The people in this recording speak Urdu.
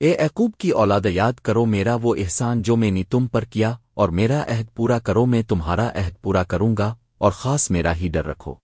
اے عقوب کی اولاد، یاد کرو میرا وہ احسان جو میں نے تم پر کیا، اور میرا عہد پورا کرو، میں تمہارا عہد پورا کروں گا، اور خاص میرا ہی ڈر رکھو۔